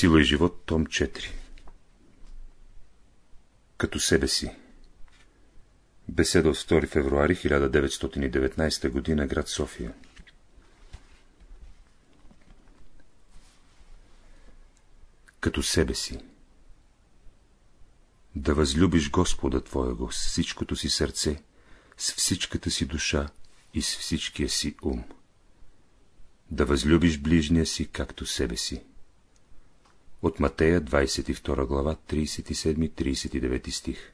Сила и живот, том 4 Като себе си Беседа от 2 февруари 1919 г. град София Като себе си Да възлюбиш Господа Твоего с всичкото си сърце, с всичката си душа и с всичкия си ум. Да възлюбиш ближния си, както себе си. От Матея, 22 глава, 37-39 стих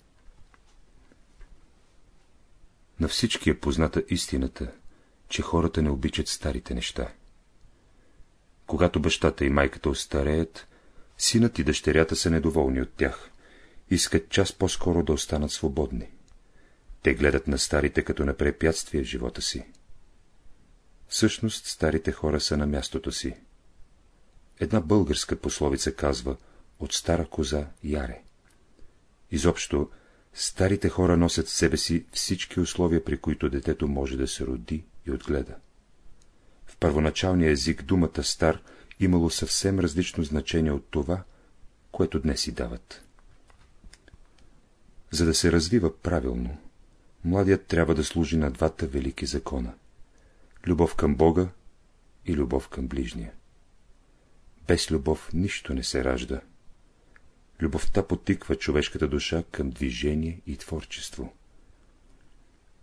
На всички е позната истината, че хората не обичат старите неща. Когато бащата и майката остареят, синът и дъщерята са недоволни от тях, искат час по-скоро да останат свободни. Те гледат на старите като на препятствие в живота си. Всъщност старите хора са на мястото си. Една българска пословица казва «От стара коза яре». Изобщо, старите хора носят в себе си всички условия, при които детето може да се роди и отгледа. В първоначалния език думата «стар» имало съвсем различно значение от това, което днес си дават. За да се развива правилно, младият трябва да служи на двата велики закона — любов към Бога и любов към ближния. Без любов нищо не се ражда. Любовта потиква човешката душа към движение и творчество.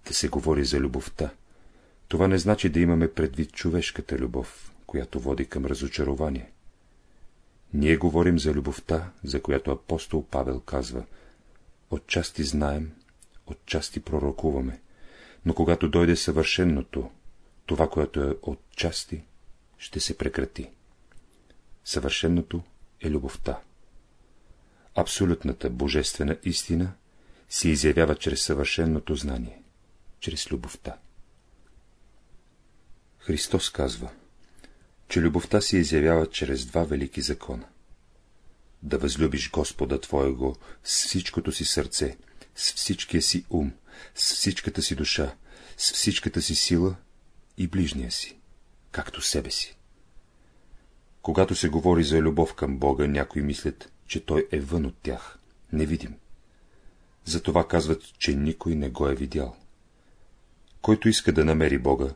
Да се говори за любовта, това не значи да имаме предвид човешката любов, която води към разочарование. Ние говорим за любовта, за която апостол Павел казва, отчасти знаем, отчасти пророкуваме, но когато дойде съвършенното, това, което е отчасти, ще се прекрати. Съвършеното е любовта. Абсолютната божествена истина се изявява чрез съвършеното знание, чрез любовта. Христос казва, че любовта се изявява чрез два велики закона. Да възлюбиш Господа Твоего с всичкото си сърце, с всичкия си ум, с всичката си душа, с всичката си сила и ближния си, както себе си. Когато се говори за любов към Бога, някои мислят, че Той е вън от тях, невидим. Затова казват, че никой не го е видял. Който иска да намери Бога,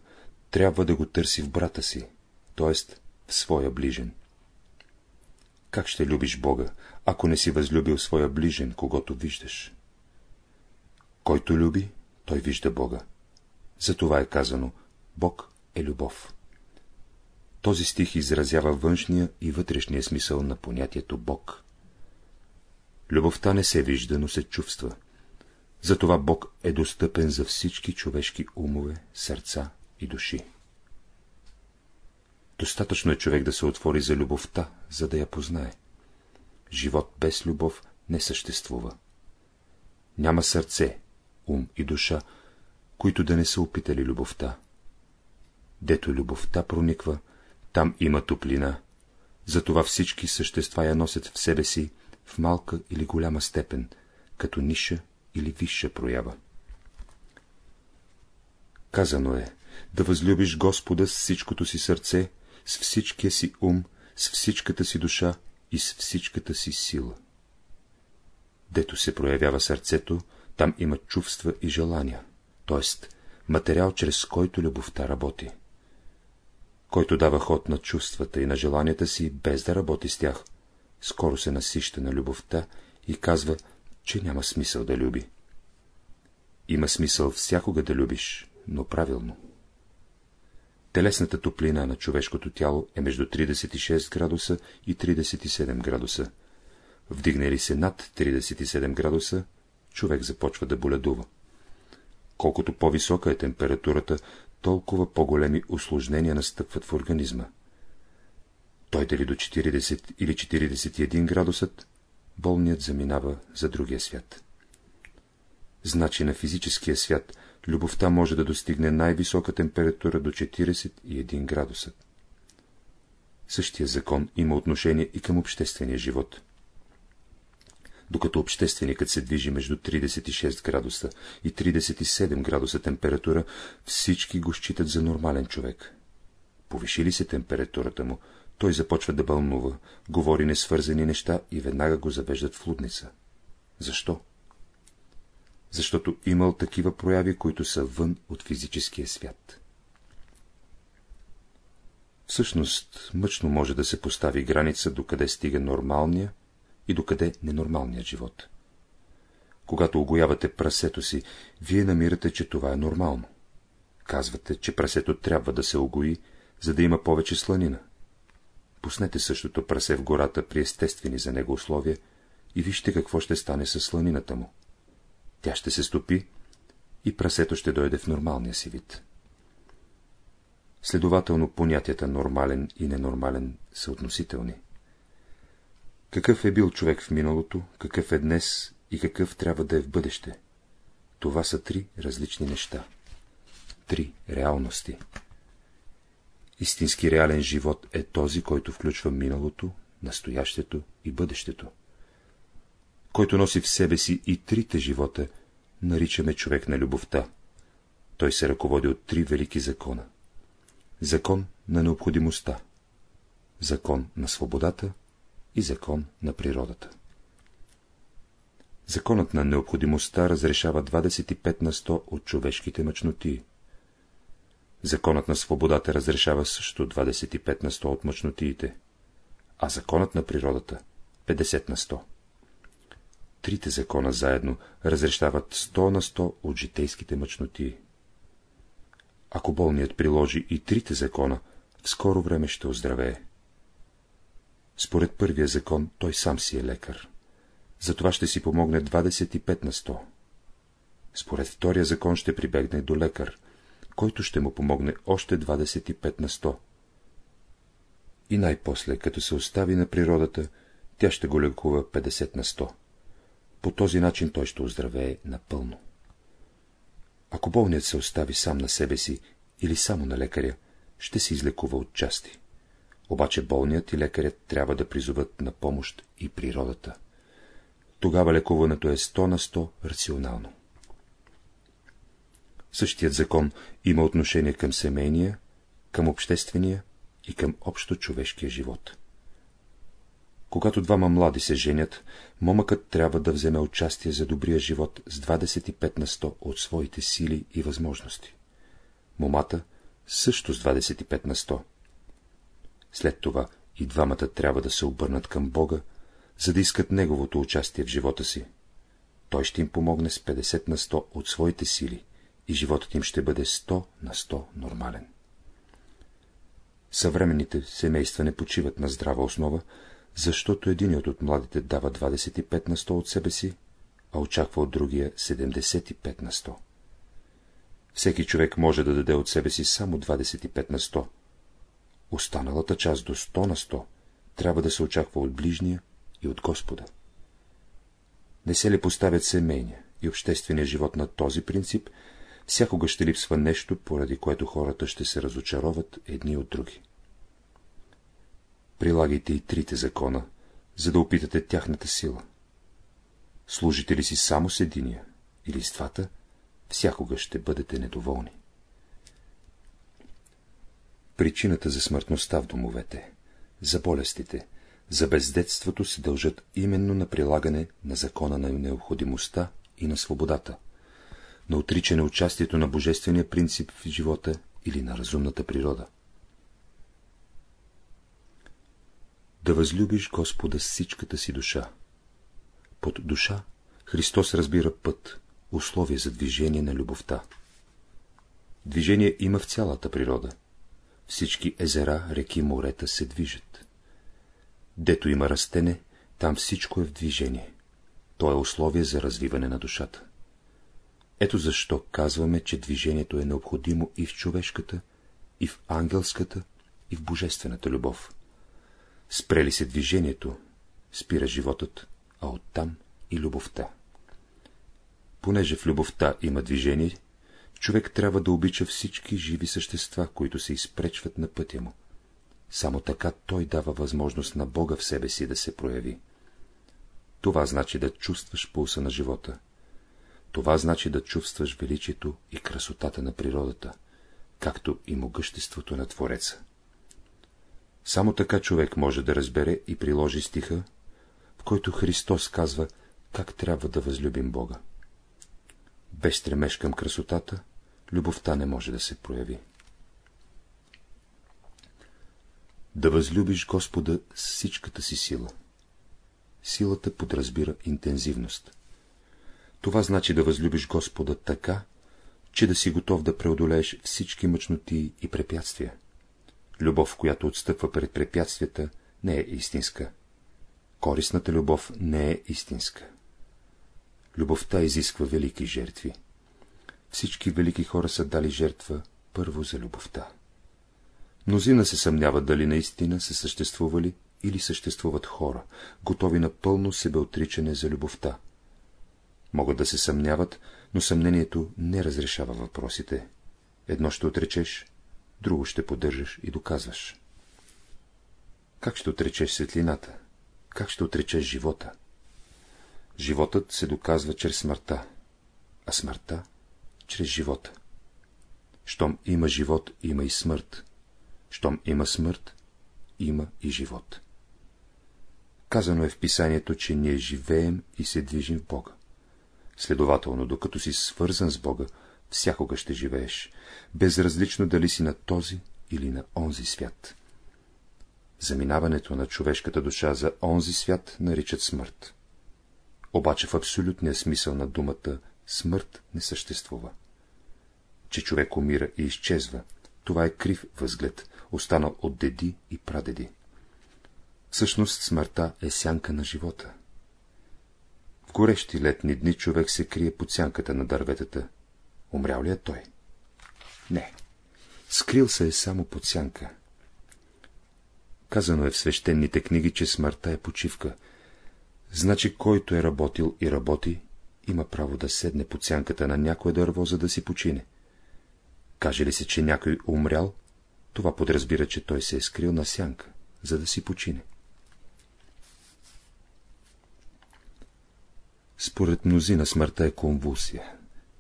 трябва да го търси в брата си, т.е. в своя ближен. Как ще любиш Бога, ако не си възлюбил своя ближен, когато виждаш? Който люби, той вижда Бога. Затова е казано, Бог е любов. Този стих изразява външния и вътрешния смисъл на понятието Бог. Любовта не се вижда, но се чувства. Затова Бог е достъпен за всички човешки умове, сърца и души. Достатъчно е човек да се отвори за любовта, за да я познае. Живот без любов не съществува. Няма сърце, ум и душа, които да не са опитали любовта. Дето любовта прониква, там има топлина, затова всички същества я носят в себе си в малка или голяма степен, като ниша или висша проява. Казано е, да възлюбиш Господа с всичкото си сърце, с всичкия си ум, с всичката си душа и с всичката си сила. Дето се проявява сърцето, там има чувства и желания, т.е. материал, чрез който любовта работи който дава ход на чувствата и на желанията си, без да работи с тях, скоро се насища на любовта и казва, че няма смисъл да люби. Има смисъл всякога да любиш, но правилно. Телесната топлина на човешкото тяло е между 36 градуса и 37 градуса. Вдигне ли се над 37 градуса, човек започва да боледува. Колкото по-висока е температурата, толкова по-големи усложнения настъпват в организма. Той дали до 40 или 41 градусът, болният заминава за другия свят. Значи на физическия свят любовта може да достигне най-висока температура до 41 градуса. Същия закон има отношение и към обществения живот докато общественикът се движи между 36 градуса и 37 градуса температура, всички го считат за нормален човек. Повиши ли се температурата му, той започва да бълнува, говори несвързани неща и веднага го завеждат в лудница. Защо? Защото имал такива прояви, които са вън от физическия свят. Всъщност, мъчно може да се постави граница, докъде стига нормалния и докъде ненормалният живот. Когато огоявате прасето си, вие намирате, че това е нормално. Казвате, че прасето трябва да се огои, за да има повече сланина. Пуснете същото прасе в гората при естествени за него условия и вижте какво ще стане с сланината му. Тя ще се стопи и прасето ще дойде в нормалния си вид. Следователно понятията нормален и ненормален са относителни. Какъв е бил човек в миналото, какъв е днес и какъв трябва да е в бъдеще? Това са три различни неща. Три реалности. Истински реален живот е този, който включва миналото, настоящето и бъдещето. Който носи в себе си и трите живота, наричаме човек на любовта. Той се ръководи от три велики закона. Закон на необходимостта, закон на свободата и закон на природата. Законът на необходимостта разрешава 25 на 100 от човешките мъчноти. Законът на свободата разрешава също 25 на 100 от мъчнотиите, а законът на природата 50 на 100. Трите закона заедно разрешават 100 на 100 от житейските мъчноти. Ако болният приложи и трите закона, в скоро време ще оздравее. Според първия закон той сам си е лекар. Затова ще си помогне 25 на 100. Според втория закон ще прибегне до лекар, който ще му помогне още 25 на 100. И най-после, като се остави на природата, тя ще го лекува 50 на 100. По този начин той ще оздравее напълно. Ако болният се остави сам на себе си или само на лекаря, ще се излекува от части. Обаче болният и лекарят трябва да призоват на помощ и природата. Тогава лекуването е 100 на 100 рационално. Същият закон има отношение към семейния, към обществения и към общо човешкия живот. Когато двама млади се женят, момъкът трябва да вземе участие за добрия живот с 25 на 100 от своите сили и възможности. Момата също с 25 на 100. След това и двамата трябва да се обърнат към Бога, за да искат Неговото участие в живота си. Той ще им помогне с 50 на 100 от своите сили и животът им ще бъде 100 на 100 нормален. Съвременните семейства не почиват на здрава основа, защото единият от младите дава 25 на 100 от себе си, а очаква от другия 75 на 100. Всеки човек може да даде от себе си само 25 на 100. Останалата част до 100 на 100 трябва да се очаква от ближния и от Господа. Не се ли поставят семейния и обществения живот на този принцип, всякога ще липсва нещо, поради което хората ще се разочароват едни от други. Прилагайте и трите закона, за да опитате тяхната сила. Служите ли си само с единия или с двата, всякога ще бъдете недоволни. Причината за смъртността в домовете, за болестите, за бездетството се дължат именно на прилагане на закона на необходимостта и на свободата, на отричане участието на божествения принцип в живота или на разумната природа. Да възлюбиш Господа с всичката си душа. Под душа Христос разбира път, условие за движение на любовта. Движение има в цялата природа. Всички езера, реки, морета се движат. Дето има растене, там всичко е в движение. То е условие за развиване на душата. Ето защо казваме, че движението е необходимо и в човешката, и в ангелската, и в божествената любов. Спрели се движението, спира животът, а оттам и любовта. Понеже в любовта има движение, човек трябва да обича всички живи същества, които се изпречват на пътя му. Само така той дава възможност на Бога в себе си да се прояви. Това значи да чувстваш пулса на живота. Това значи да чувстваш величието и красотата на природата, както и могъществото на Твореца. Само така човек може да разбере и приложи стиха, в който Христос казва, как трябва да възлюбим Бога. Без стремеж към красотата, любовта не може да се прояви. Да възлюбиш Господа с всичката си сила. Силата подразбира интензивност. Това значи да възлюбиш Господа така, че да си готов да преодолееш всички мъчноти и препятствия. Любов, която отстъпва пред препятствията, не е истинска. Корисната любов не е истинска. Любовта изисква велики жертви. Всички велики хора са дали жертва първо за любовта. Мнозина се съмняват дали наистина са съществували или съществуват хора, готови на пълно себеотричане за любовта. Могат да се съмняват, но съмнението не разрешава въпросите. Едно ще отречеш, друго ще поддържаш и доказваш. Как ще отречеш светлината? Как ще отречеш живота? Животът се доказва чрез смъртта, а смъртта — чрез живота. Щом има живот, има и смърт. Щом има смърт, има и живот. Казано е в писанието, че ние живеем и се движим в Бога. Следователно, докато си свързан с Бога, всякога ще живееш, безразлично дали си на този или на онзи свят. Заминаването на човешката душа за онзи свят наричат смърт. Обаче в абсолютния смисъл на думата смърт не съществува. Че човек умира и изчезва, това е крив възглед, останал от деди и прадеди. Всъщност смъртта е сянка на живота. В горещи летни дни човек се крие под сянката на дърветата. Умрял ли е той? Не. Скрил се е само под сянка. Казано е в свещените книги, че смъртта е почивка. Значи, който е работил и работи, има право да седне под сянката на някое дърво, за да си почине. Каже ли се, че някой умрял, това подразбира, че той се е скрил на сянка, за да си почине. Според мнозина смъртта е конвулсия,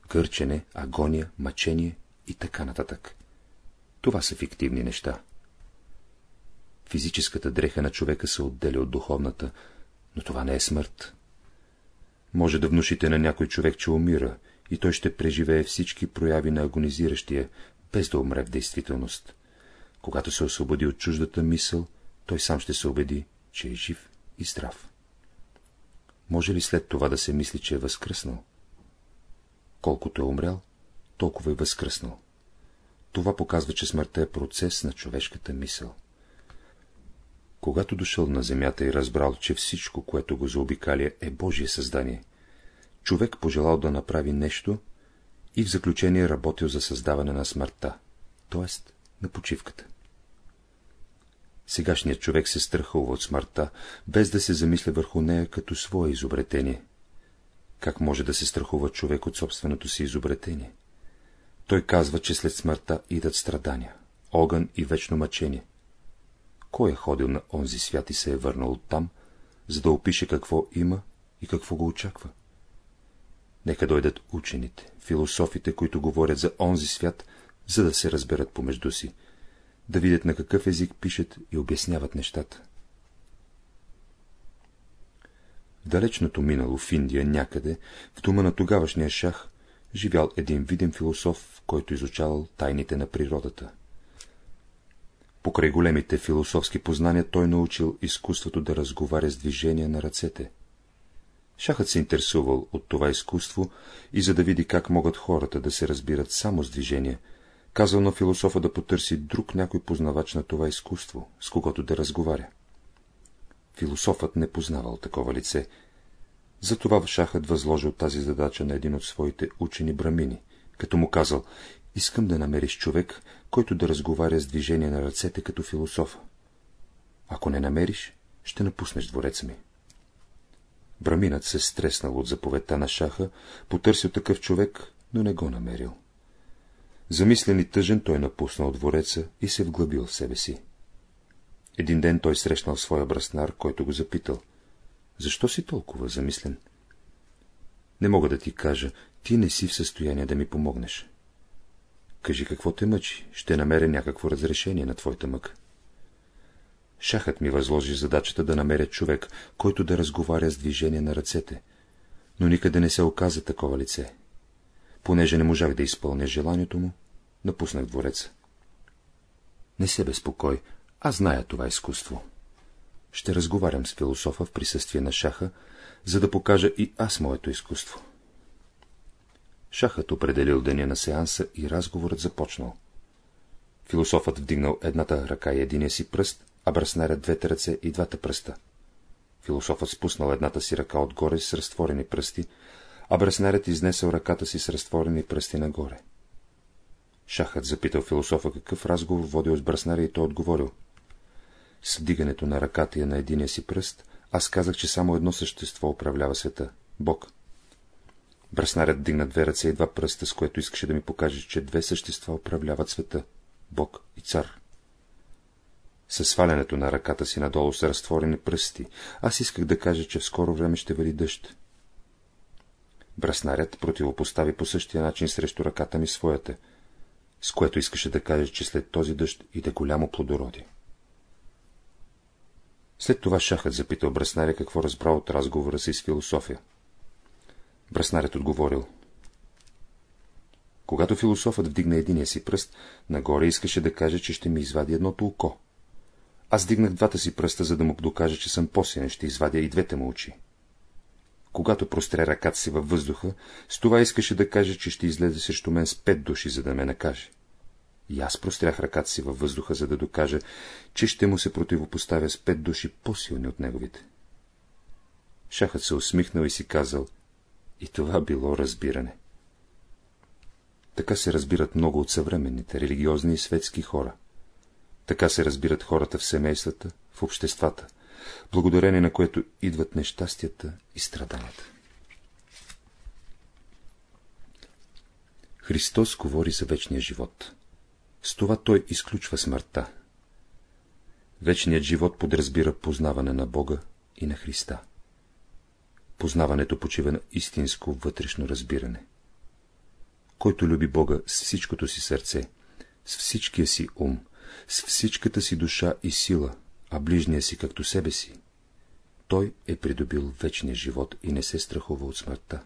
гърчене, агония, мъчение и така нататък. Това са фиктивни неща. Физическата дреха на човека се отделя от духовната, но това не е смърт. Може да внушите на някой човек, че умира, и той ще преживее всички прояви на агонизиращия, без да умре в действителност. Когато се освободи от чуждата мисъл, той сам ще се убеди, че е жив и здрав. Може ли след това да се мисли, че е възкръснал? Колкото е умрял, толкова е възкръснал. Това показва, че смъртта е процес на човешката мисъл. Когато дошъл на земята и разбрал, че всичко, което го заобикаля, е Божие създание, човек пожелал да направи нещо и в заключение работил за създаване на смъртта, т.е. на почивката. Сегашният човек се страхува от смъртта, без да се замисля върху нея като свое изобретение. Как може да се страхува човек от собственото си изобретение? Той казва, че след смъртта идат страдания, огън и вечно мъчение. Кой е ходил на онзи свят и се е върнал оттам, за да опише какво има и какво го очаква? Нека дойдат учените, философите, които говорят за онзи свят, за да се разберат помежду си, да видят на какъв език пишат и обясняват нещата. В далечното минало в Индия някъде, в дома на тогавашния шах, живял един виден философ, който изучавал тайните на природата. Покрай големите философски познания той научил изкуството да разговаря с движение на ръцете. Шахът се интересувал от това изкуство и за да види как могат хората да се разбират само с движение, казал на философа да потърси друг някой познавач на това изкуство, с когото да разговаря. Философът не познавал такова лице. Затова шахът възложил тази задача на един от своите учени брамини, като му казал, искам да намериш човек, който да разговаря с движение на ръцете като философа. Ако не намериш, ще напуснеш двореца ми. Браминът се стреснал от заповедта на шаха, потърсил такъв човек, но не го намерил. Замислен и тъжен той напуснал двореца и се вглъбил в себе си. Един ден той срещнал своя браснар, който го запитал. Защо си толкова замислен? Не мога да ти кажа, ти не си в състояние да ми помогнеш. Кажи какво те мъчи, ще намеря някакво разрешение на твоята мъка. Шахът ми възложи задачата да намеря човек, който да разговаря с движение на ръцете, но никъде не се оказа такова лице. Понеже не можах да изпълня желанието му, напуснах двореца. Не се безпокой, аз зная това изкуство. Ще разговарям с философа в присъствие на шаха, за да покажа и аз моето изкуство. Шахът определил деня на сеанса и разговорът започнал. Философът вдигнал едната ръка и единия си пръст, а браснарят двете ръце и двата пръста. Философът спуснал едната си ръка отгоре с разтворени пръсти, а браснарят изнесъл ръката си с разтворени пръсти нагоре. Шахът запитал философа какъв разговор водил с браснаря и той отговорил. С вдигането на ръката и на единия си пръст, аз казах, че само едно същество управлява света — Бог. Браснарят дигна две ръце и два пръста, с което искаше да ми покаже, че две същества управляват света — Бог и цар. Със свалянето на ръката си надолу са разтворени пръсти, аз исках да кажа, че в скоро време ще вали дъжд. Браснарят противопостави по същия начин срещу ръката ми своята, с което искаше да каже, че след този дъжд иде голямо плодороди. След това шахът запитал Браснаря какво разбрал от разговора си с философия. Браснарят отговорил. Когато философът вдигна единия си пръст, нагоре искаше да каже, че ще ми извади едното око. Аз дигнах двата си пръста, за да му докажа, че съм по-силен, ще извадя и двете му очи. Когато простре ръката си във въздуха, с това искаше да каже, че ще излезе срещу мен с пет души, за да ме накаже. И аз прострях ръката си във въздуха, за да докажа, че ще му се противопоставя с пет души по-силни от неговите. Шахът се усмихнал и си казал, и това било разбиране. Така се разбират много от съвременните религиозни и светски хора. Така се разбират хората в семействата, в обществата, благодарение на което идват нещастията и страданията. Христос говори за вечния живот. С това той изключва смъртта. Вечният живот подразбира познаване на Бога и на Христа. Познаването почива на истинско вътрешно разбиране. Който люби Бога с всичкото си сърце, с всичкия си ум, с всичката си душа и сила, а ближния си както себе си, той е придобил вечния живот и не се страхува от смъртта.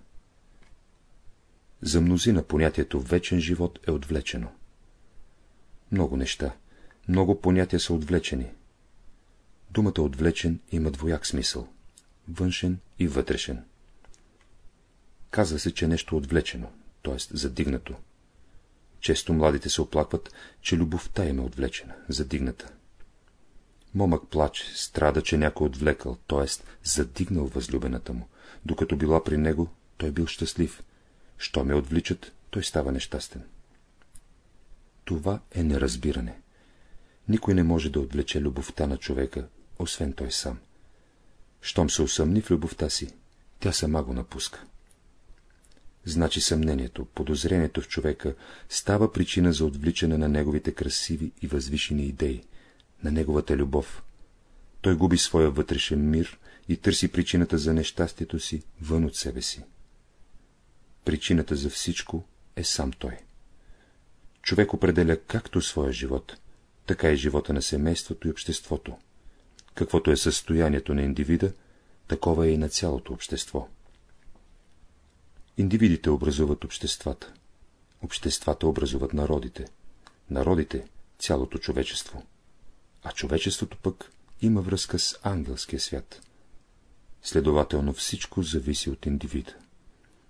За мнозина понятието вечен живот е отвлечено. Много неща, много понятия са отвлечени. Думата отвлечен има двояк смисъл — външен и вътрешен. Казва се, че нещо отвлечено, т.е. задигнато. Често младите се оплакват, че любовта им е отвлечена, задигната. Момък плаче, страда, че някой отвлекал, т.е. задигнал възлюбената му. Докато била при него, той бил щастлив. Що ме отвличат, той става нещастен. Това е неразбиране. Никой не може да отвлече любовта на човека, освен той сам. Щом се усъмни в любовта си, тя сама го напуска. Значи съмнението, подозрението в човека става причина за отвличане на неговите красиви и възвишени идеи, на неговата любов. Той губи своя вътрешен мир и търси причината за нещастието си вън от себе си. Причината за всичко е сам той. Човек определя както своя живот, така и живота на семейството и обществото. Каквото е състоянието на индивида, такова е и на цялото общество. Индивидите образуват обществата. Обществата образуват народите. Народите — цялото човечество. А човечеството пък има връзка с ангелския свят. Следователно всичко зависи от индивида.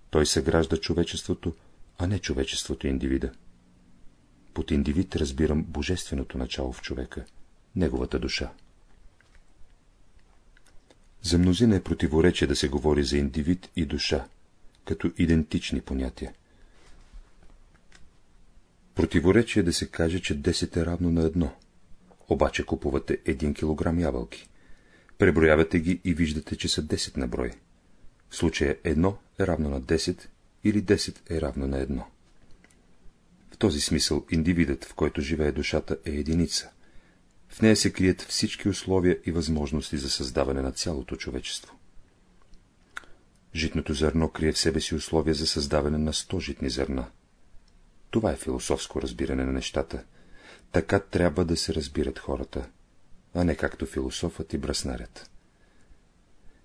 Той съгражда човечеството, а не човечеството индивида. Под индивид разбирам божественото начало в човека, неговата душа. За мнозина е противоречие да се говори за индивид и душа, като идентични понятия. Противоречие е да се каже, че 10 е равно на едно. Обаче купувате 1 кг ябълки. Преброявате ги и виждате, че са 10 на брой. В случая 1 е равно на 10 или 10 е равно на 1. В този смисъл индивидът, в който живее душата, е единица. В нея се крият всички условия и възможности за създаване на цялото човечество. Житното зърно крие в себе си условия за създаване на сто житни зърна. Това е философско разбиране на нещата. Така трябва да се разбират хората. а не както философът и браснарят.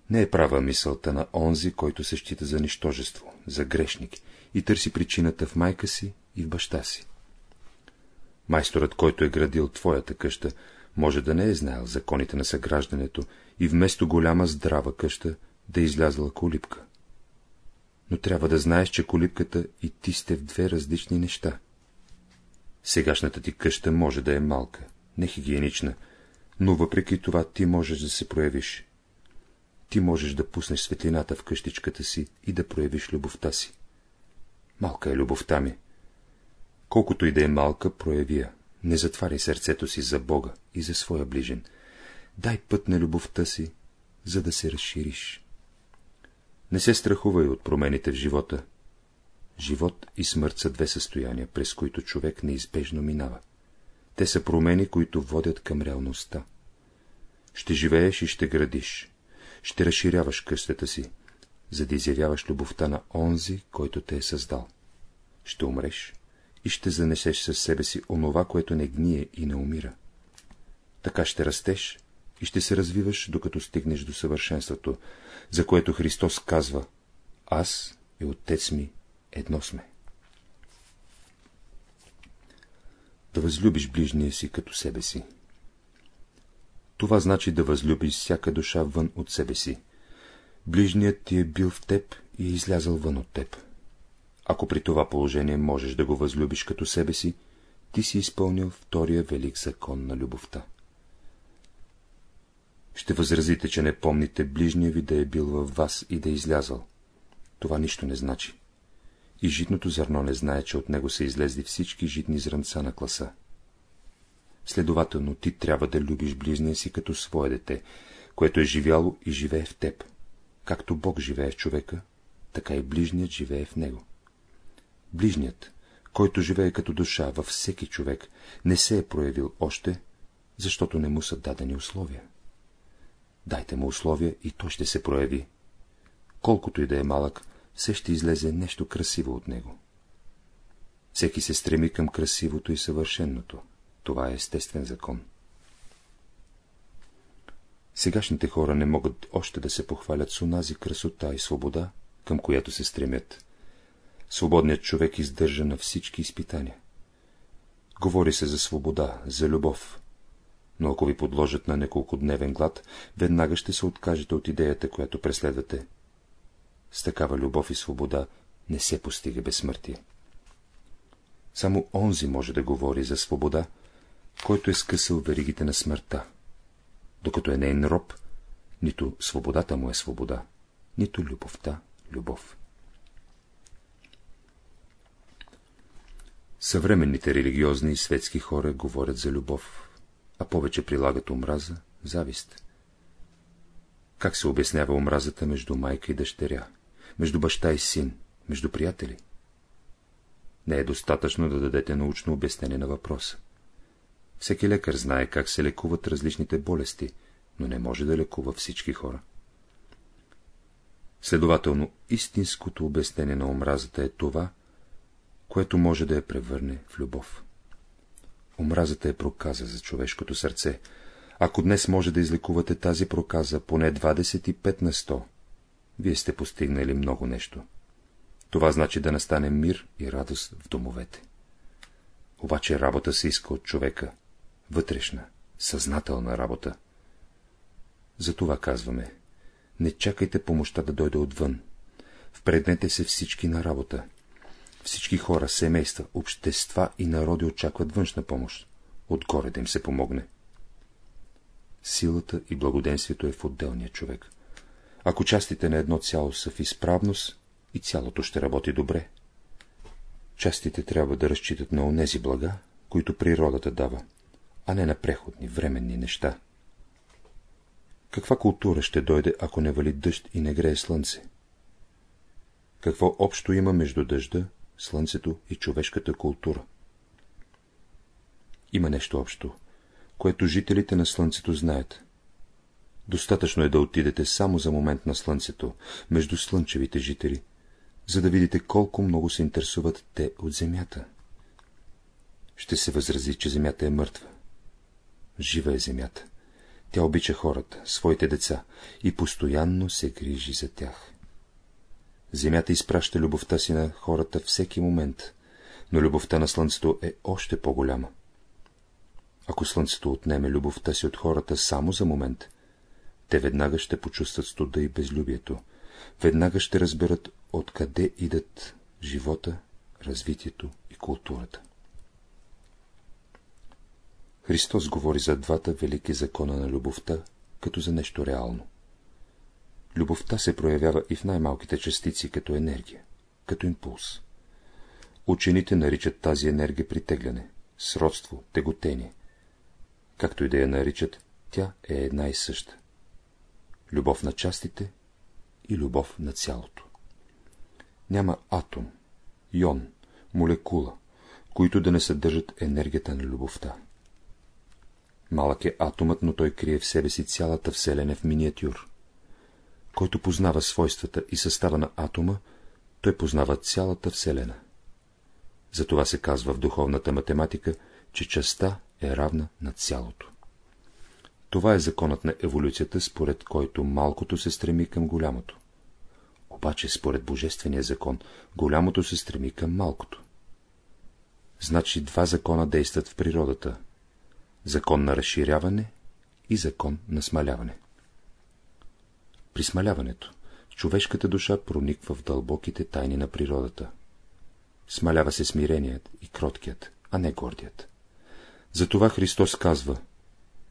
Не е права мисълта на онзи, който се счита за нищожество, за грешник и търси причината в майка си и в баща си. Майсторът, който е градил твоята къща, може да не е знаел законите на съграждането и вместо голяма здрава къща да е излязла колипка. Но трябва да знаеш, че колипката и ти сте в две различни неща. Сегашната ти къща може да е малка, нехигиенична, но въпреки това ти можеш да се проявиш. Ти можеш да пуснеш светлината в къщичката си и да проявиш любовта си. Малка е любовта ми. Колкото и да е малка, прояви я. Не затваряй сърцето си за Бога и за своя ближен. Дай път на любовта си, за да се разшириш. Не се страхувай от промените в живота. Живот и смърт са две състояния, през които човек неизбежно минава. Те са промени, които водят към реалността. Ще живееш и ще градиш. Ще разширяваш къщата си, за да изявяваш любовта на онзи, който те е създал. Ще умреш и ще занесеш със себе си онова, което не гние и не умира. Така ще растеш и ще се развиваш, докато стигнеш до съвършенството, за което Христос казва «Аз и Отец ми едно сме». Да възлюбиш ближния си като себе си. Това значи да възлюбиш всяка душа вън от себе си. Ближният ти е бил в теб и е излязъл вън от теб. Ако при това положение можеш да го възлюбиш като себе си, ти си изпълнил втория велик закон на любовта. Ще възразите, че не помните ближния ви да е бил във вас и да е излязъл. Това нищо не значи. И житното зърно не знае, че от него са излезли всички житни зранца на класа. Следователно, ти трябва да любиш ближния си като свое дете, което е живяло и живее в теб. Както Бог живее в човека, така и ближният живее в него. Ближният, който живее като душа във всеки човек, не се е проявил още, защото не му са дадени условия. Дайте му условия и той ще се прояви. Колкото и да е малък, все ще излезе нещо красиво от него. Всеки се стреми към красивото и съвършенното. Това е естествен закон. Сегашните хора не могат още да се похвалят с онази красота и свобода, към която се стремят. Свободният човек издържа на всички изпитания. Говори се за свобода, за любов, но ако ви подложат на неколко дневен глад, веднага ще се откажете от идеята, която преследвате. С такава любов и свобода не се постига безсмъртие. Само онзи може да говори за свобода, който е скъсал веригите на смъртта. Докато е нейн роб, нито свободата му е свобода, нито любовта любов. Съвременните религиозни и светски хора говорят за любов, а повече прилагат омраза, завист. Как се обяснява омразата между майка и дъщеря, между баща и син, между приятели? Не е достатъчно да дадете научно обяснение на въпроса. Всеки лекар знае как се лекуват различните болести, но не може да лекува всички хора. Следователно, истинското обяснение на омразата е това, което може да я превърне в любов. Омразата е проказа за човешкото сърце. Ако днес може да излекувате тази проказа поне 25 на 100, вие сте постигнали много нещо. Това значи да настане мир и радост в домовете. Обаче работа се иска от човека, вътрешна, съзнателна работа. Затова казваме, не чакайте помощта да дойде отвън. Впреднете се всички на работа. Всички хора, семейства, общества и народи очакват външна помощ. Отгоре да им се помогне. Силата и благоденствието е в отделния човек. Ако частите на едно цяло са в изправност, и цялото ще работи добре. Частите трябва да разчитат на онези блага, които природата дава, а не на преходни, временни неща. Каква култура ще дойде, ако не вали дъжд и не грее слънце? Какво общо има между дъжда, слънцето и човешката култура? Има нещо общо, което жителите на слънцето знаят. Достатъчно е да отидете само за момент на слънцето, между слънчевите жители, за да видите колко много се интересуват те от земята. Ще се възрази, че земята е мъртва. Жива е земята. Тя обича хората, своите деца и постоянно се грижи за тях. Земята изпраща любовта си на хората всеки момент, но любовта на Слънцето е още по-голяма. Ако Слънцето отнеме любовта си от хората само за момент, те веднага ще почувстват студа и безлюбието, веднага ще разберат откъде идат живота, развитието и културата. Христос говори за двата велики закона на любовта, като за нещо реално. Любовта се проявява и в най-малките частици като енергия, като импулс. Учените наричат тази енергия притегляне, сродство, теготение. Както и да я наричат, тя е една и съща. Любов на частите и любов на цялото. Няма атом, йон, молекула, които да не съдържат енергията на любовта. Малък е атомът, но той крие в себе си цялата Вселена в миниатюр. Който познава свойствата и състава на атома, той познава цялата Вселена. Затова се казва в духовната математика, че частта е равна на цялото. Това е законът на еволюцията, според който малкото се стреми към голямото. Обаче, според Божествения закон, голямото се стреми към малкото. Значи два закона действат в природата закон на разширяване и закон на смаляване. При смаляването човешката душа прониква в дълбоките тайни на природата. Смалява се смиреният и кроткият, а не гордият. Затова Христос казва,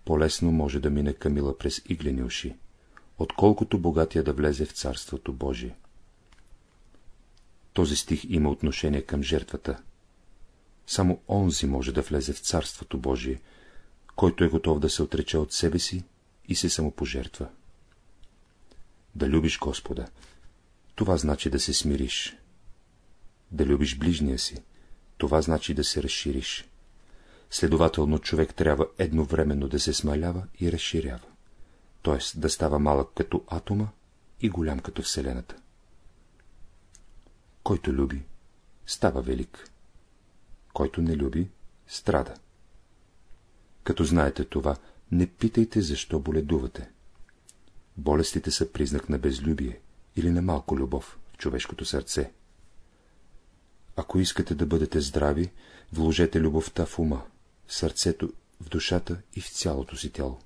по-лесно може да мине Камила през иглени уши, отколкото богатия да влезе в Царството Божие. Този стих има отношение към жертвата. Само онзи може да влезе в Царството Божие, който е готов да се отрече от себе си и се самопожертва. Да любиш Господа, това значи да се смириш. Да любиш ближния си, това значи да се разшириш. Следователно, човек трябва едновременно да се смалява и разширява, т.е. да става малък като атома и голям като Вселената. Който люби, става велик. Който не люби, страда. Като знаете това, не питайте, защо боледувате. Болестите са признак на безлюбие или на малко любов в човешкото сърце. Ако искате да бъдете здрави, вложете любовта в ума, в сърцето, в душата и в цялото си тяло.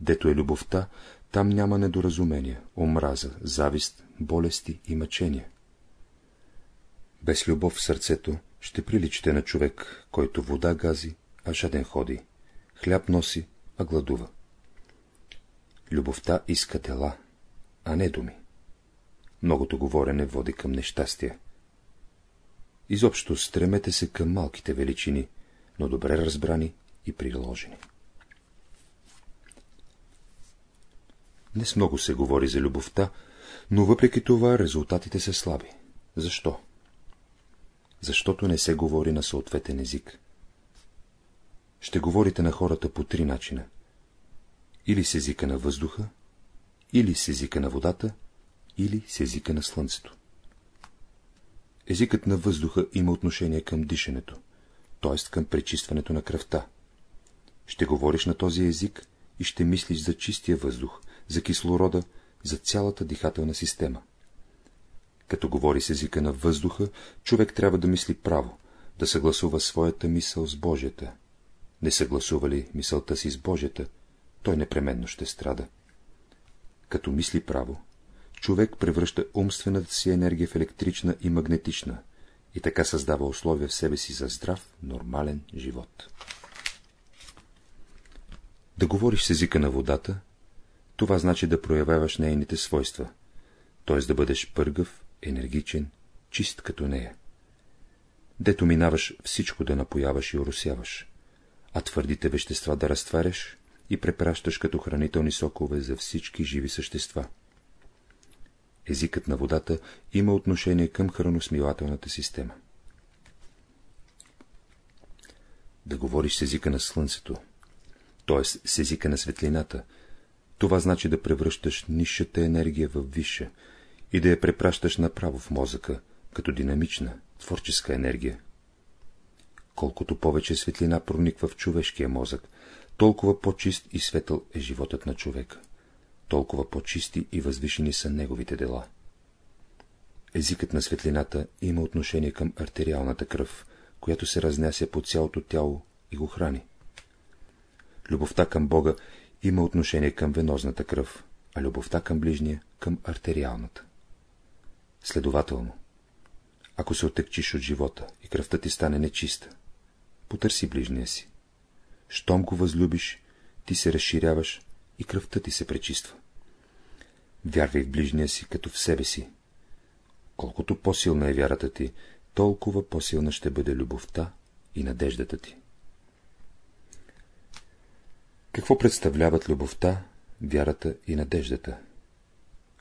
Дето е любовта, там няма недоразумения, омраза, завист, болести и мъчения. Без любов в сърцето ще приличате на човек, който вода гази, а жаден ходи, хляб носи, а гладува. Любовта иска дела, а не думи. Многото говорене води към нещастие. Изобщо стремете се към малките величини, но добре разбрани и приложени. Днес много се говори за любовта, но въпреки това резултатите са слаби. Защо? Защото не се говори на съответен език ще говорите на хората по три начина. Или с езика на въздуха, или с езика на водата, или с езика на слънцето. Езикът на въздуха има отношение към дишането, т.е. към пречистването на кръвта. Ще говориш на този език и ще мислиш за чистия въздух, за кислорода, за цялата дихателна система. Като говори с езика на въздуха, човек трябва да мисли право, да съгласува своята мисъл с Божията, не съгласували мисълта си с Божията, той непременно ще страда. Като мисли право, човек превръща умствената си енергия в електрична и магнетична и така създава условия в себе си за здрав, нормален живот. Да говориш с езика на водата, това значи да проявяваш нейните свойства, т.е. да бъдеш пъргав, енергичен, чист като нея. Дето минаваш всичко да напояваш и оросяваш а твърдите вещества да разтваряш и препращаш като хранителни сокове за всички живи същества. Езикът на водата има отношение към храносмилателната система. Да говориш с езика на слънцето, т.е. с езика на светлината, това значи да превръщаш нишата енергия в висша и да я препращаш направо в мозъка, като динамична, творческа енергия. Колкото повече светлина прониква в човешкия мозък, толкова по-чист и светъл е животът на човека, толкова по-чисти и възвишени са неговите дела. Езикът на светлината има отношение към артериалната кръв, която се разнася по цялото тяло и го храни. Любовта към Бога има отношение към венозната кръв, а любовта към ближния към артериалната. Следователно, ако се отекчиш от живота и кръвта ти стане нечиста, потърси ближния си. Щом го възлюбиш, ти се разширяваш и кръвта ти се пречиства. Вярвай в ближния си като в себе си. Колкото по-силна е вярата ти, толкова по-силна ще бъде любовта и надеждата ти. Какво представляват любовта, вярата и надеждата?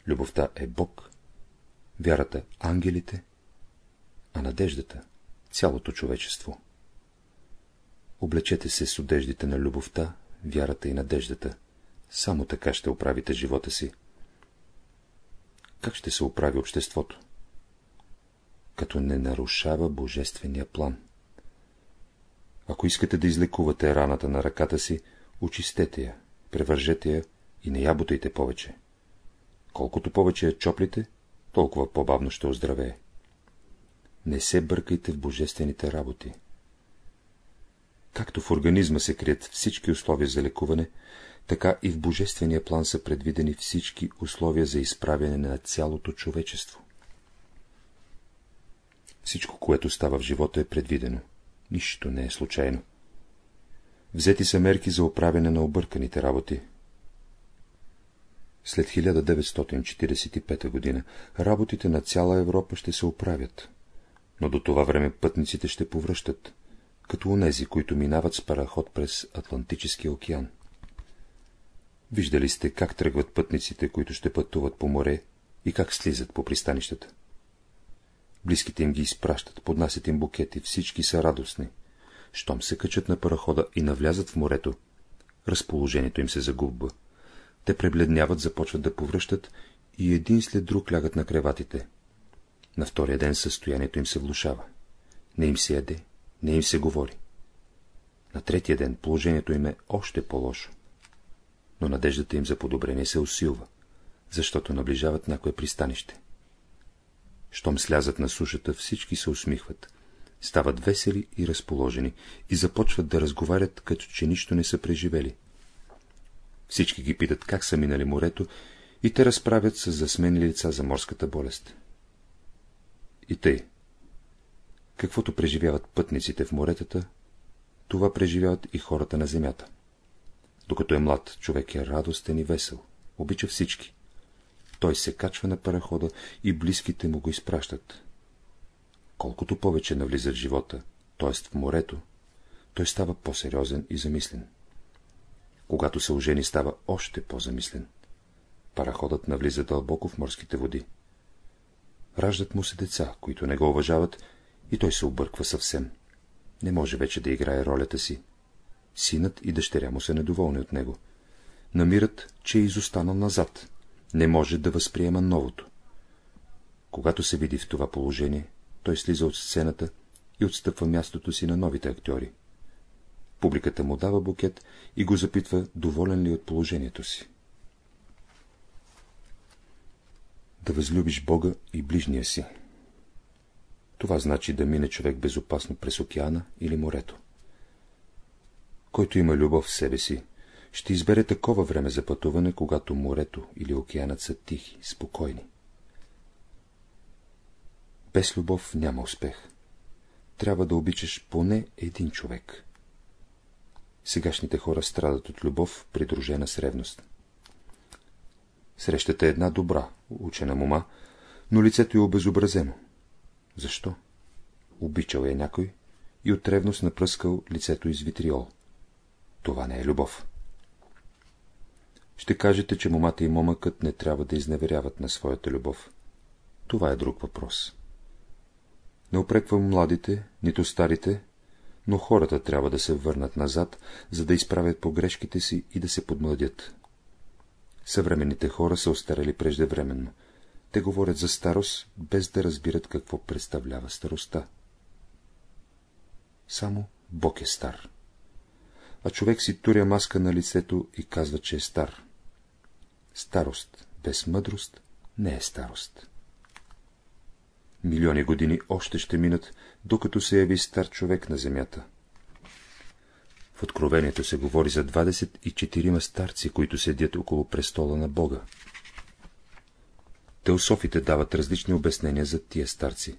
Любовта е Бог, вярата – ангелите, а надеждата – цялото човечество. Облечете се с одеждите на любовта, вярата и надеждата. Само така ще оправите живота си. Как ще се оправи обществото? Като не нарушава божествения план. Ако искате да излекувате раната на ръката си, очистете я, превържете я и не ябутайте повече. Колкото повече я чоплите, толкова по-бавно ще оздравее. Не се бъркайте в божествените работи. Както в организма се крият всички условия за лекуване, така и в божествения план са предвидени всички условия за изправяне на цялото човечество. Всичко, което става в живота е предвидено. Нищо не е случайно. Взети са мерки за оправяне на обърканите работи. След 1945 г. работите на цяла Европа ще се оправят, но до това време пътниците ще повръщат, като онези, които минават с параход през Атлантическия океан. Виждали сте как тръгват пътниците, които ще пътуват по море и как слизат по пристанищата. Близките им ги изпращат, поднасят им букети, всички са радостни. Щом се качат на парахода и навлязат в морето, разположението им се загубва. Те пребледняват, започват да повръщат и един след друг лягат на креватите. На втория ден състоянието им се влушава. Не им се яде, не им се говори. На третия ден положението им е още по-лошо. Но надеждата им за подобрение се усилва, защото наближават някое пристанище. Щом слязат на сушата, всички се усмихват, стават весели и разположени и започват да разговарят, като че нищо не са преживели. Всички ги питат как са минали морето и те разправят с засмени лица за морската болест. И тъй. Каквото преживяват пътниците в моретата, това преживяват и хората на земята. Докато е млад, човек е радостен и весел, обича всички. Той се качва на парахода и близките му го изпращат. Колкото повече навлиза в живота, т.е. в морето, той става по-сериозен и замислен. Когато се ожени, става още по-замислен. Параходът навлиза дълбоко в морските води. Раждат му се деца, които не го уважават, и той се обърква съвсем. Не може вече да играе ролята си. Синът и дъщеря му са недоволни от него. Намират, че е изостанал назад. Не може да възприема новото. Когато се види в това положение, той слиза от сцената и отстъпва мястото си на новите актьори. Публиката му дава букет и го запитва, доволен ли от положението си. Да възлюбиш Бога и ближния си. Това значи да мине човек безопасно през океана или морето. Който има любов в себе си, ще избере такова време за пътуване, когато морето или океанът са тихи, спокойни. Без любов няма успех. Трябва да обичаш поне един човек. Сегашните хора страдат от любов, придружена с ревност. Срещате една добра, учена мома, но лицето е обезобразено. Защо? Обичал е някой и от ревност напръскал лицето из витриол. Това не е любов. Ще кажете, че момата и момъкът не трябва да изневеряват на своята любов. Това е друг въпрос. Не опреквам младите, нито старите, но хората трябва да се върнат назад, за да изправят погрешките си и да се подмладят. Съвременните хора са остарели преждевременно. Те говорят за старост, без да разбират какво представлява старостта. Само Бог е стар. А човек си туря маска на лицето и казва, че е стар. Старост без мъдрост не е старост. Милиони години още ще минат, докато се яви стар човек на земята. В Откровението се говори за 24 старци, които седят около престола на Бога. Теософите дават различни обяснения за тия старци.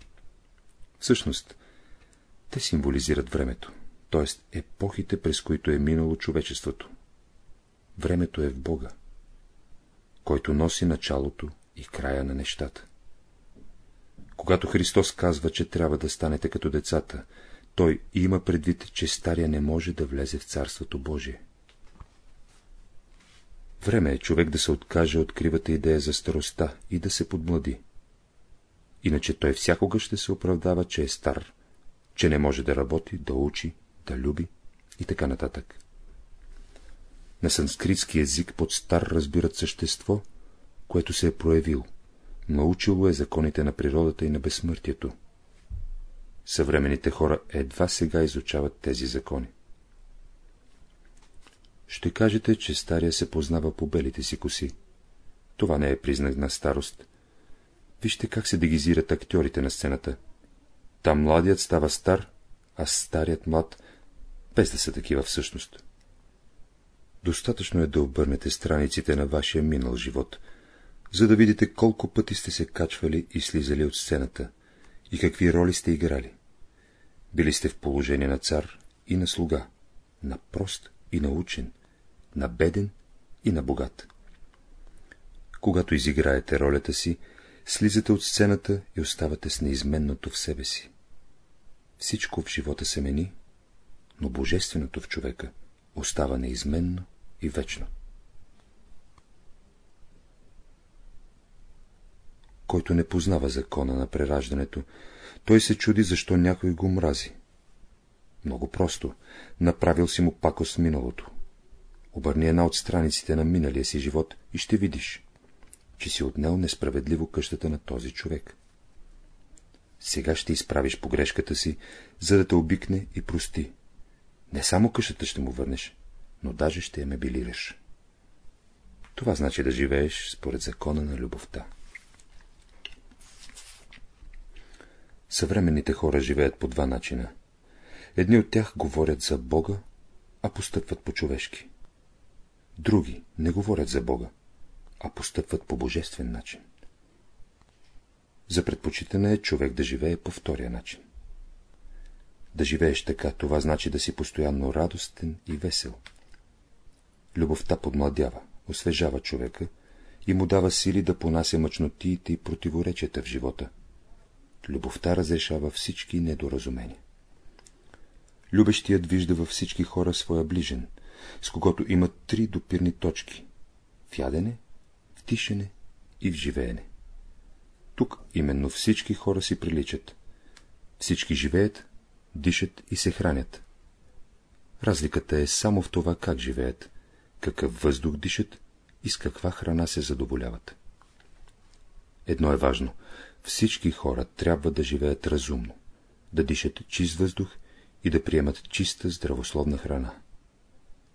Всъщност, те символизират времето, т.е. епохите, през които е минало човечеството. Времето е в Бога, който носи началото и края на нещата. Когато Христос казва, че трябва да станете като децата, той има предвид, че стария не може да влезе в Царството Божие. Време е човек да се откаже от кривата идея за староста и да се подмлади. Иначе той всякога ще се оправдава, че е стар, че не може да работи, да учи, да люби и така нататък. На санскритски език под стар разбират същество, което се е проявил, научило е законите на природата и на безсмъртието. Съвременните хора едва сега изучават тези закони. Ще кажете, че стария се познава по белите си коси. Това не е признак на старост. Вижте как се дегизират актьорите на сцената. Там младият става стар, а старият млад, без да са такива всъщност. Достатъчно е да обърнете страниците на вашия минал живот, за да видите колко пъти сте се качвали и слизали от сцената, и какви роли сте играли. Били сте в положение на цар и на слуга, на прост и на учен, на беден и на богат. Когато изиграете ролята си, слизате от сцената и оставате с неизменното в себе си. Всичко в живота се мени, но божественото в човека остава неизменно и вечно. Който не познава закона на прераждането, той се чуди, защо някой го мрази. Много просто. Направил си му пакост миналото. Обърни една от страниците на миналия си живот и ще видиш, че си отнел несправедливо къщата на този човек. Сега ще изправиш погрешката си, за да те обикне и прости. Не само къщата ще му върнеш, но даже ще я мебилираш. Това значи да живееш според закона на любовта. Съвременните хора живеят по два начина. Едни от тях говорят за Бога, а постъпват по-човешки. Други не говорят за Бога, а постъпват по божествен начин. За предпочитане е човек да живее по втория начин. Да живееш така, това значи да си постоянно радостен и весел. Любовта подмладява, освежава човека и му дава сили да понася мъчнотиите и противоречията в живота. Любовта разрешава всички недоразумения. Любещият вижда във всички хора своя ближен, с когото има три допирни точки — в ядене, в тишене и в живеене. Тук именно всички хора си приличат. Всички живеят, дишат и се хранят. Разликата е само в това как живеят, какъв въздух дишат и с каква храна се задоволяват. Едно е важно — всички хора трябва да живеят разумно, да дишат чист въздух и да приемат чиста здравословна храна.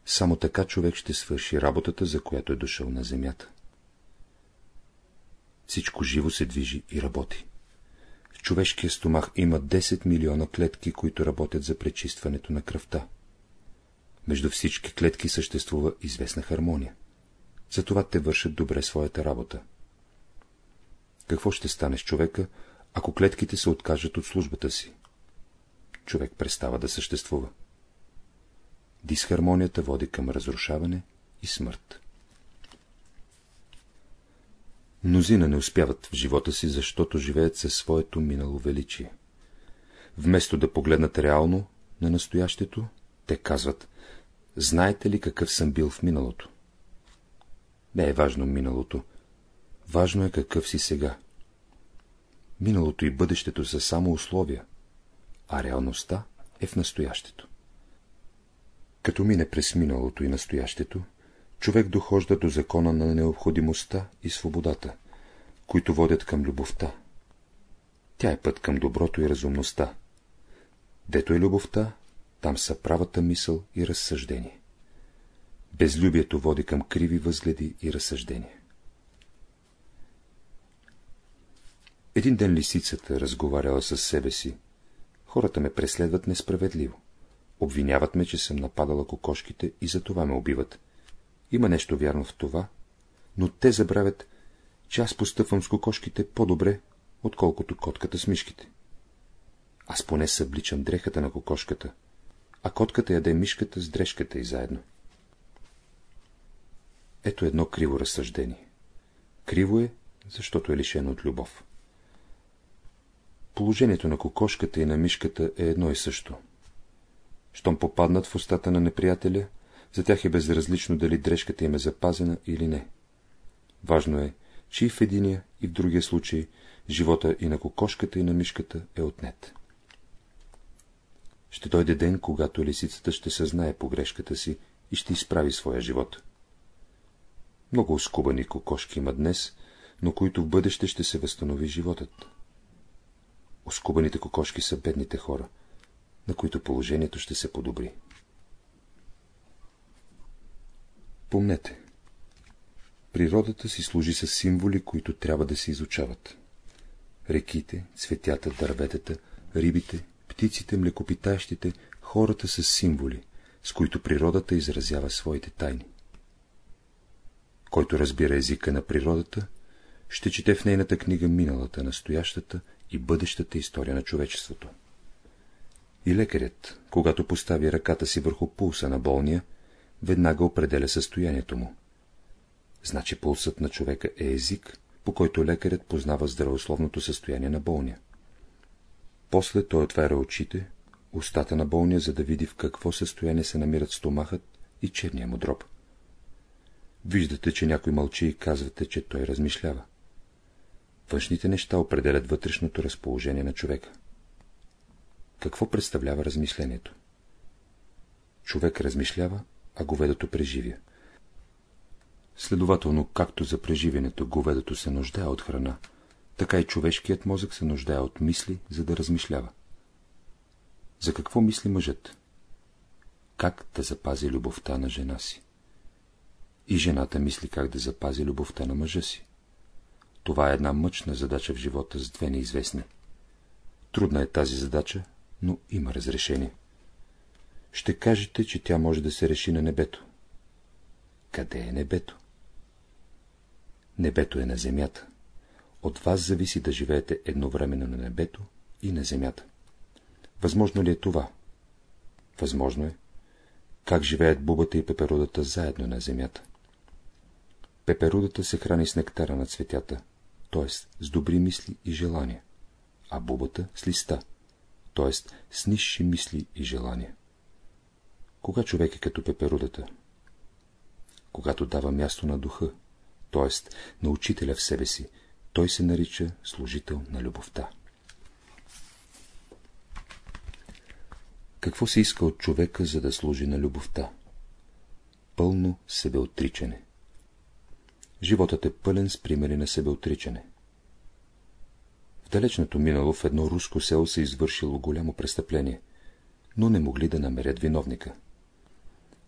Само така човек ще свърши работата, за която е дошъл на земята. Всичко живо се движи и работи. В човешкия стомах има 10 милиона клетки, които работят за пречистването на кръвта. Между всички клетки съществува известна хармония. Затова те вършат добре своята работа. Какво ще стане с човека, ако клетките се откажат от службата си? Човек престава да съществува. Дисхармонията води към разрушаване и смърт. Мнозина не успяват в живота си, защото живеят със своето минало величие. Вместо да погледнат реално на настоящето, те казват, знаете ли какъв съм бил в миналото? Не е важно миналото, важно е какъв си сега. Миналото и бъдещето са само условия, а реалността е в настоящето. Като мине през миналото и настоящето, човек дохожда до закона на необходимостта и свободата, които водят към любовта. Тя е път към доброто и разумността. Дето е любовта, там са правата мисъл и разсъждение. Безлюбието води към криви възгледи и разсъждения. Един ден лисицата разговаряла с себе си. Хората ме преследват несправедливо. Обвиняват ме, че съм нападала кокошките и за това ме убиват. Има нещо вярно в това, но те забравят, че аз постъпвам с кокошките по-добре, отколкото котката с мишките. Аз поне събличам дрехата на кокошката, а котката яде мишката с дрежката и заедно. Ето едно криво разсъждение. Криво е, защото е лишено от любов. Положението на кокошката и на мишката е едно и също. Щом попаднат в устата на неприятеля, за тях е безразлично дали дрежката им е запазена или не. Важно е, че и в единия, и в другия случай живота и на кокошката и на мишката е отнет. Ще дойде ден, когато лисицата ще съзнае погрешката си и ще изправи своя живот. Много оскубани кокошки има днес, но които в бъдеще ще се възстанови животът. Оскубаните кокошки са бедните хора, на които положението ще се подобри. Помнете, природата си служи с символи, които трябва да се изучават. Реките, цветята, дърветата, рибите, птиците, млекопитащите, хората са символи, с които природата изразява своите тайни. Който разбира езика на природата, ще чете в нейната книга миналата, настоящата и бъдещата история на човечеството. И лекарят, когато постави ръката си върху пулса на болния, веднага определя състоянието му. Значи пулсът на човека е език, по който лекарят познава здравословното състояние на болния. После той отваря очите, устата на болния, за да види в какво състояние се намират стомахът и черния му дроб. Виждате, че някой мълчи и казвате, че той размишлява. Външните неща определят вътрешното разположение на човека. Какво представлява размислението? Човек размишлява, а говедото преживя. Следователно, както за преживянето говедото се нуждае от храна, така и човешкият мозък се нуждае от мисли, за да размишлява. За какво мисли мъжът? Как да запази любовта на жена си? И жената мисли как да запази любовта на мъжа си. Това е една мъчна задача в живота с две неизвестни. Трудна е тази задача, но има разрешение. Ще кажете, че тя може да се реши на небето. Къде е небето? Небето е на земята. От вас зависи да живеете едновременно на небето и на земята. Възможно ли е това? Възможно е. Как живеят бубата и пеперудата заедно на земята? Пеперудата се храни с нектара на цветята, т.е. с добри мисли и желания, а бубата с листа, т.е. с нисши мисли и желания. Кога човек е като пеперудата? Когато дава място на духа, т.е. на учителя в себе си, той се нарича служител на любовта. Какво се иска от човека, за да служи на любовта? Пълно себеотричане. Животът е пълен с примери на себеотричане. В далечното минало в едно руско село се извършило голямо престъпление, но не могли да намерят виновника.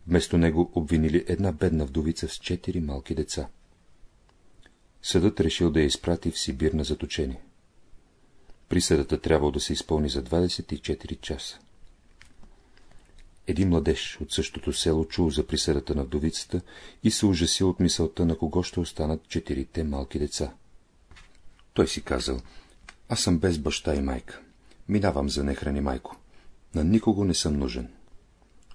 Вместо него обвинили една бедна вдовица с четири малки деца. Съдът решил да я изпрати в Сибир на заточение. Присъдата трябвало да се изпълни за 24 часа. Един младеж от същото село чул за присъдата на вдовицата и се ужасил от мисълта на кого ще останат четирите малки деца. Той си казал, аз съм без баща и майка. Минавам за нехрани майко. На никого не съм нужен.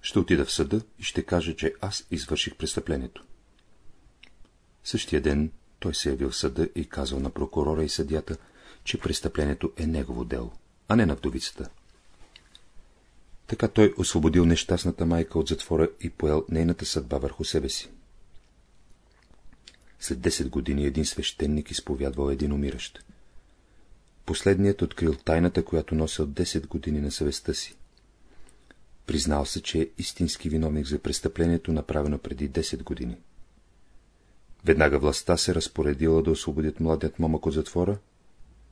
Ще отида в съда и ще кажа, че аз извърших престъплението. Същия ден той се явил в съда и казал на прокурора и съдята, че престъплението е негово дело, а не на вдовицата. Така той освободил нещастната майка от затвора и поел нейната съдба върху себе си. След 10 години един свещеник изповядвал един умиращ. Последният открил тайната, която носи от 10 години на съвестта си. Признал се, че е истински виновник за престъплението, направено преди 10 години. Веднага властта се разпоредила да освободят младият момък от затвора,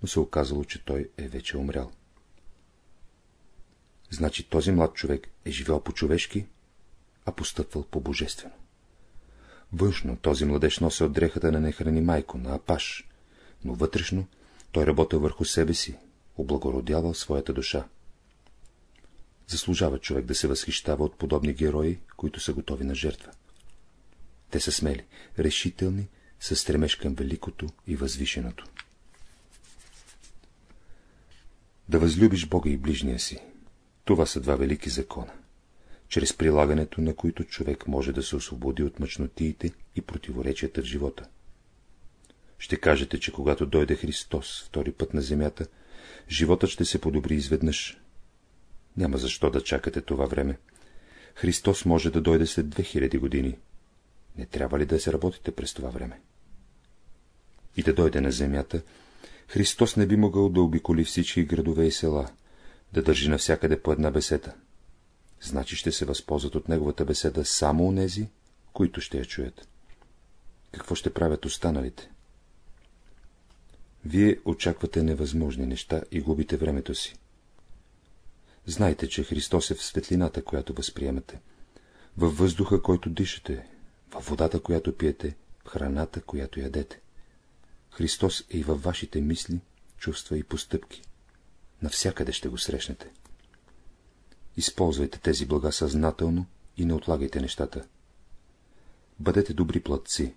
но се оказало, че той е вече умрял. Значи този млад човек е живял по-човешки, а постъпвал по-божествено. Външно този младеж носи от дрехата на нехрани майко, на апаш, но вътрешно той работил върху себе си, облагородявал своята душа. Заслужава човек да се възхищава от подобни герои, които са готови на жертва. Те са смели, решителни, със стремеж към великото и възвишеното. Да възлюбиш Бога и ближния си. Това са два велики закона, чрез прилагането на които човек може да се освободи от мъчнотиите и противоречията в живота. Ще кажете, че когато дойде Христос втори път на земята, животът ще се подобри изведнъж. Няма защо да чакате това време. Христос може да дойде след 2000 години. Не трябва ли да се работите през това време? И да дойде на земята, Христос не би могъл да обиколи всички градове и села, да държи навсякъде по една бесета. Значи ще се възползват от неговата беседа само онези, които ще я чуят. Какво ще правят останалите? Вие очаквате невъзможни неща и губите времето си. Знайте, че Христос е в светлината, която възприемате, във въздуха, който дишате, във водата, която пиете, в храната, която ядете. Христос е и във вашите мисли, чувства и постъпки. Навсякъде ще го срещнете. Използвайте тези блага съзнателно и не отлагайте нещата. Бъдете добри платци.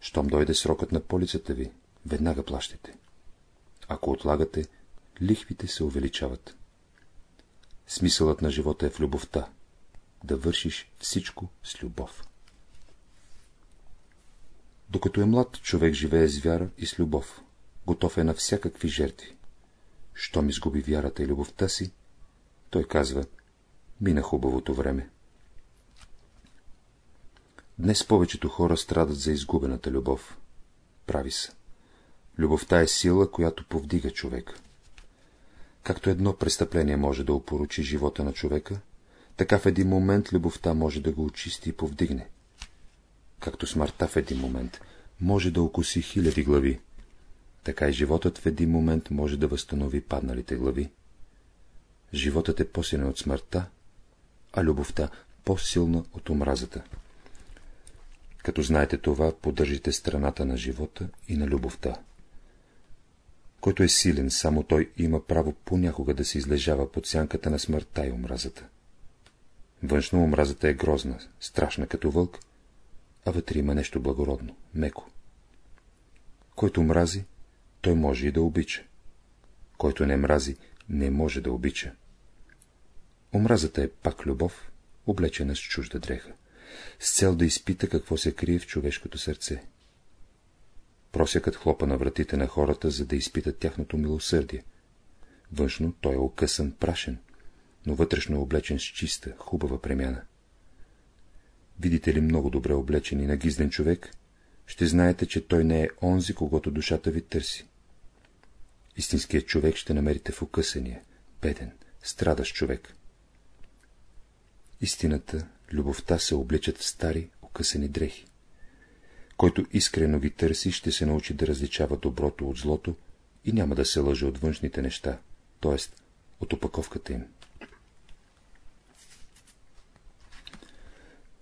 Щом дойде срокът на полицата ви, веднага плащайте. Ако отлагате, лихвите се увеличават. Смисълът на живота е в любовта. Да вършиш всичко с любов. Докато е млад, човек живее с вяра и с любов. Готов е на всякакви жертви. Щом изгуби вярата и любовта си, той казва, мина хубавото време. Днес повечето хора страдат за изгубената любов. Прави са. Любовта е сила, която повдига човек. Както едно престъпление може да опоручи живота на човека, така в един момент любовта може да го очисти и повдигне. Както смъртта в един момент може да окуси хиляди глави, така и животът в един момент може да възстанови падналите глави. Животът е по-силен от смъртта, а любовта по-силна от омразата. Като знаете това, поддържите страната на живота и на любовта. Който е силен, само той има право понякога да се излежава под сянката на смъртта и омразата. Външно омразата е грозна, страшна като вълк, а вътре има нещо благородно, меко. Който мрази, той може и да обича. Който не мрази, не може да обича. Омразата е пак любов, облечена с чужда дреха, с цел да изпита какво се крие в човешкото сърце. Просякът хлопа на вратите на хората, за да изпитат тяхното милосърдие. Външно той е окъсан, прашен, но вътрешно е облечен с чиста, хубава премяна. Видите ли много добре облечен и нагизден човек, ще знаете, че той не е онзи, когато душата ви търси. Истинският човек ще намерите в окъсания, беден, страдащ човек. Истината, любовта се обличат в стари, окъсани дрехи. Който искрено ги търси, ще се научи да различава доброто от злото и няма да се лъже от външните неща, т.е. от опаковката им.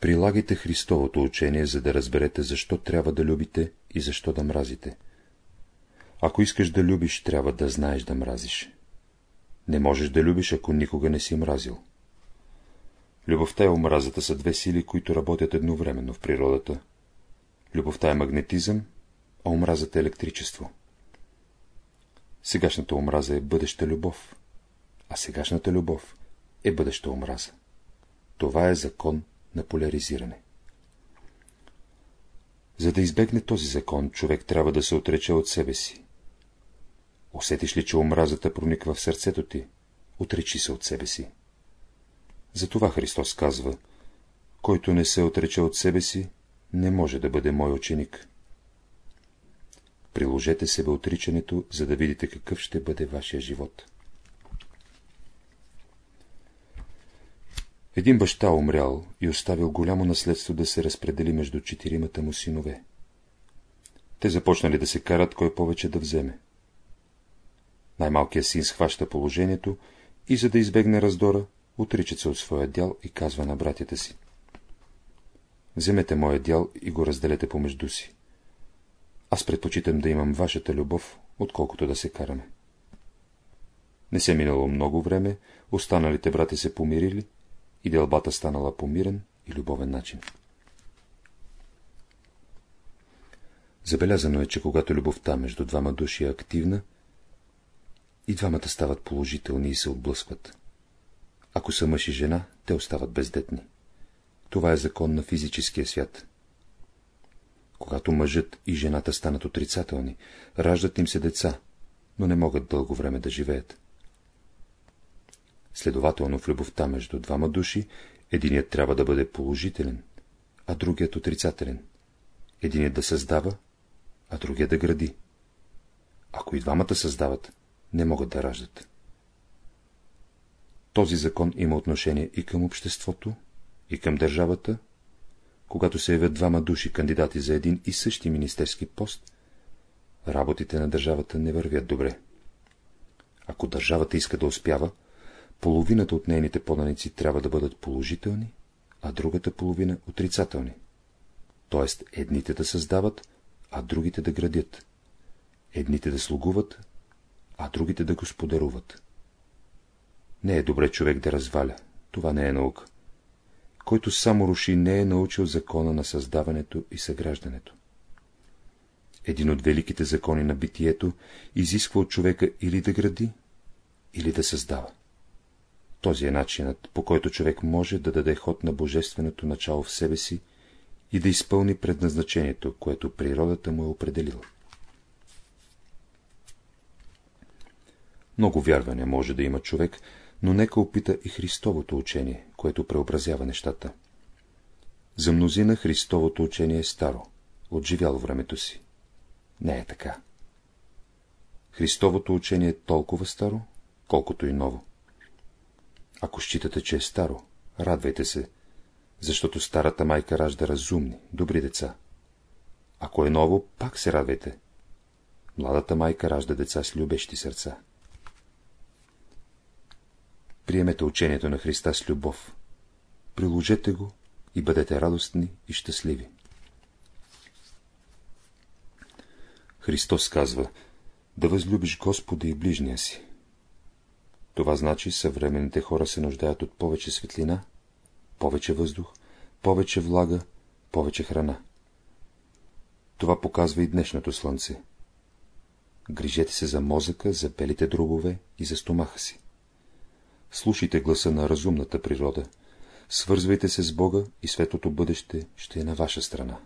Прилагайте Христовото учение, за да разберете, защо трябва да любите и защо да мразите. Ако искаш да любиш, трябва да знаеш да мразиш. Не можеш да любиш, ако никога не си мразил. Любовта и омразата са две сили, които работят едновременно в природата. Любовта е магнетизъм, а омразата е електричество. Сегашната омраза е бъдеща любов, а сегашната любов е бъдеща омраза. Това е закон на поляризиране. За да избегне този закон, човек трябва да се отрече от себе си. Усетиш ли, че омразата прониква в сърцето ти? Отречи се от себе си. Затова Христос казва, който не се отрече от себе си, не може да бъде мой ученик. Приложете себе отричането, за да видите какъв ще бъде вашия живот. Един баща умрял и оставил голямо наследство да се разпредели между четиримата му синове. Те започнали да се карат, кой повече да вземе. Най-малкият син схваща положението и за да избегне раздора, отричат се от своя дял и казва на братята си. Вземете моя дял и го разделете помежду си. Аз предпочитам да имам вашата любов, отколкото да се караме. Не се минало много време, останалите брати се помирили и делбата станала по мирен и любовен начин. Забелязано е, че когато любовта между двама души е активна, и двамата стават положителни и се отблъскват. Ако са мъж и жена, те остават бездетни. Това е закон на физическия свят. Когато мъжът и жената станат отрицателни, раждат им се деца, но не могат дълго време да живеят. Следователно в любовта между двама души, единият трябва да бъде положителен, а другият отрицателен. Единият да създава, а другият да гради. Ако и двамата създават, не могат да раждат. Този закон има отношение и към обществото, и към държавата. Когато се явят двама души кандидати за един и същи министерски пост, работите на държавата не вървят добре. Ако държавата иска да успява, половината от нейните поданици трябва да бъдат положителни, а другата половина отрицателни. Тоест, едните да създават, а другите да градят. Едните да слугуват, а другите да господаруват. Не е добре човек да разваля. Това не е наука. Който само руши, не е научил закона на създаването и съграждането. Един от великите закони на битието изисква от човека или да гради, или да създава. Този е начинът, по който човек може да даде ход на божественото начало в себе си и да изпълни предназначението, което природата му е определила. Много вярване може да има човек, но нека опита и Христовото учение, което преобразява нещата. За мнозина Христовото учение е старо, отживяло времето си. Не е така. Христовото учение е толкова старо, колкото и ново. Ако считате, че е старо, радвайте се, защото старата майка ражда разумни, добри деца. Ако е ново, пак се радвайте. Младата майка ражда деца с любещи сърца. Приемете учението на Христа с любов. Приложете го и бъдете радостни и щастливи. Христос казва да възлюбиш Господа и ближния си. Това значи съвременните хора се нуждаят от повече светлина, повече въздух, повече влага, повече храна. Това показва и днешното слънце. Грижете се за мозъка, за белите дробове и за стомаха си. Слушайте гласа на разумната природа, свързвайте се с Бога и светлото бъдеще ще е на ваша страна.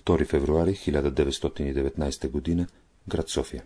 2 февруари 1919 г. град София